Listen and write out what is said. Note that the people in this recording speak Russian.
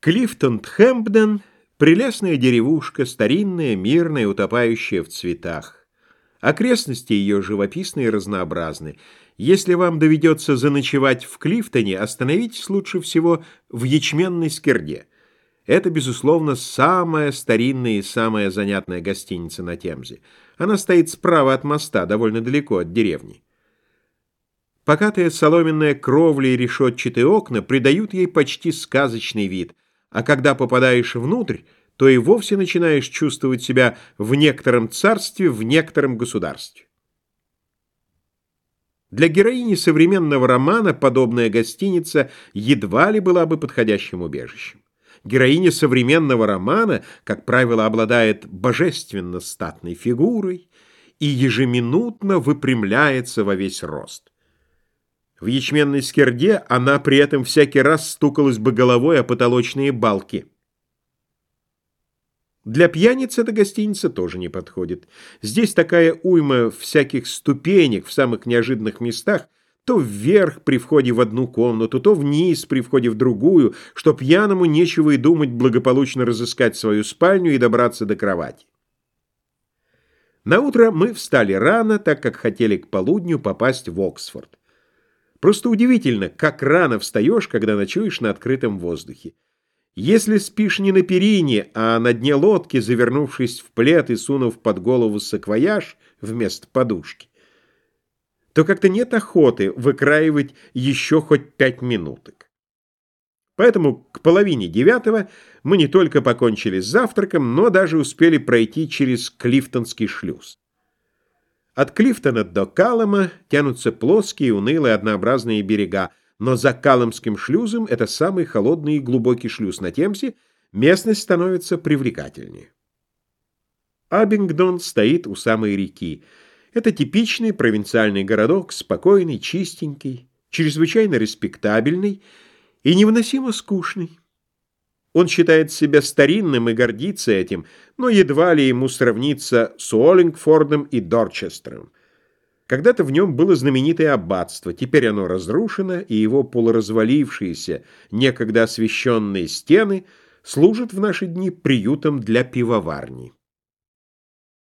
Клифтон-Хэмпден — прелестная деревушка, старинная, мирная, утопающая в цветах. Окрестности ее живописны и разнообразны. Если вам доведется заночевать в Клифтоне, остановитесь лучше всего в ячменной скирде. Это, безусловно, самая старинная и самая занятная гостиница на Темзе. Она стоит справа от моста, довольно далеко от деревни. Покатая соломенная кровля и решетчатые окна придают ей почти сказочный вид — а когда попадаешь внутрь, то и вовсе начинаешь чувствовать себя в некотором царстве, в некотором государстве. Для героини современного романа подобная гостиница едва ли была бы подходящим убежищем. Героиня современного романа, как правило, обладает божественно статной фигурой и ежеминутно выпрямляется во весь рост. В ячменной скирде она при этом всякий раз стукалась бы головой о потолочные балки. Для пьяниц эта гостиница тоже не подходит. Здесь такая уйма всяких ступенек в самых неожиданных местах, то вверх при входе в одну комнату, то вниз при входе в другую, что пьяному нечего и думать благополучно разыскать свою спальню и добраться до кровати. Наутро мы встали рано, так как хотели к полудню попасть в Оксфорд. Просто удивительно, как рано встаешь, когда ночуешь на открытом воздухе. Если спишь не на перине, а на дне лодки, завернувшись в плед и сунув под голову саквояж вместо подушки, то как-то нет охоты выкраивать еще хоть пять минуток. Поэтому к половине девятого мы не только покончили с завтраком, но даже успели пройти через Клифтонский шлюз. От Клифтона до Калама тянутся плоские, унылые, однообразные берега, но за Каламским шлюзом, это самый холодный и глубокий шлюз на Темсе, местность становится привлекательнее. Абингдон стоит у самой реки. Это типичный провинциальный городок, спокойный, чистенький, чрезвычайно респектабельный и невыносимо скучный. Он считает себя старинным и гордится этим, но едва ли ему сравниться с Уоллингфордом и Дорчестером. Когда-то в нем было знаменитое аббатство, теперь оно разрушено, и его полуразвалившиеся, некогда освещенные стены служат в наши дни приютом для пивоварни.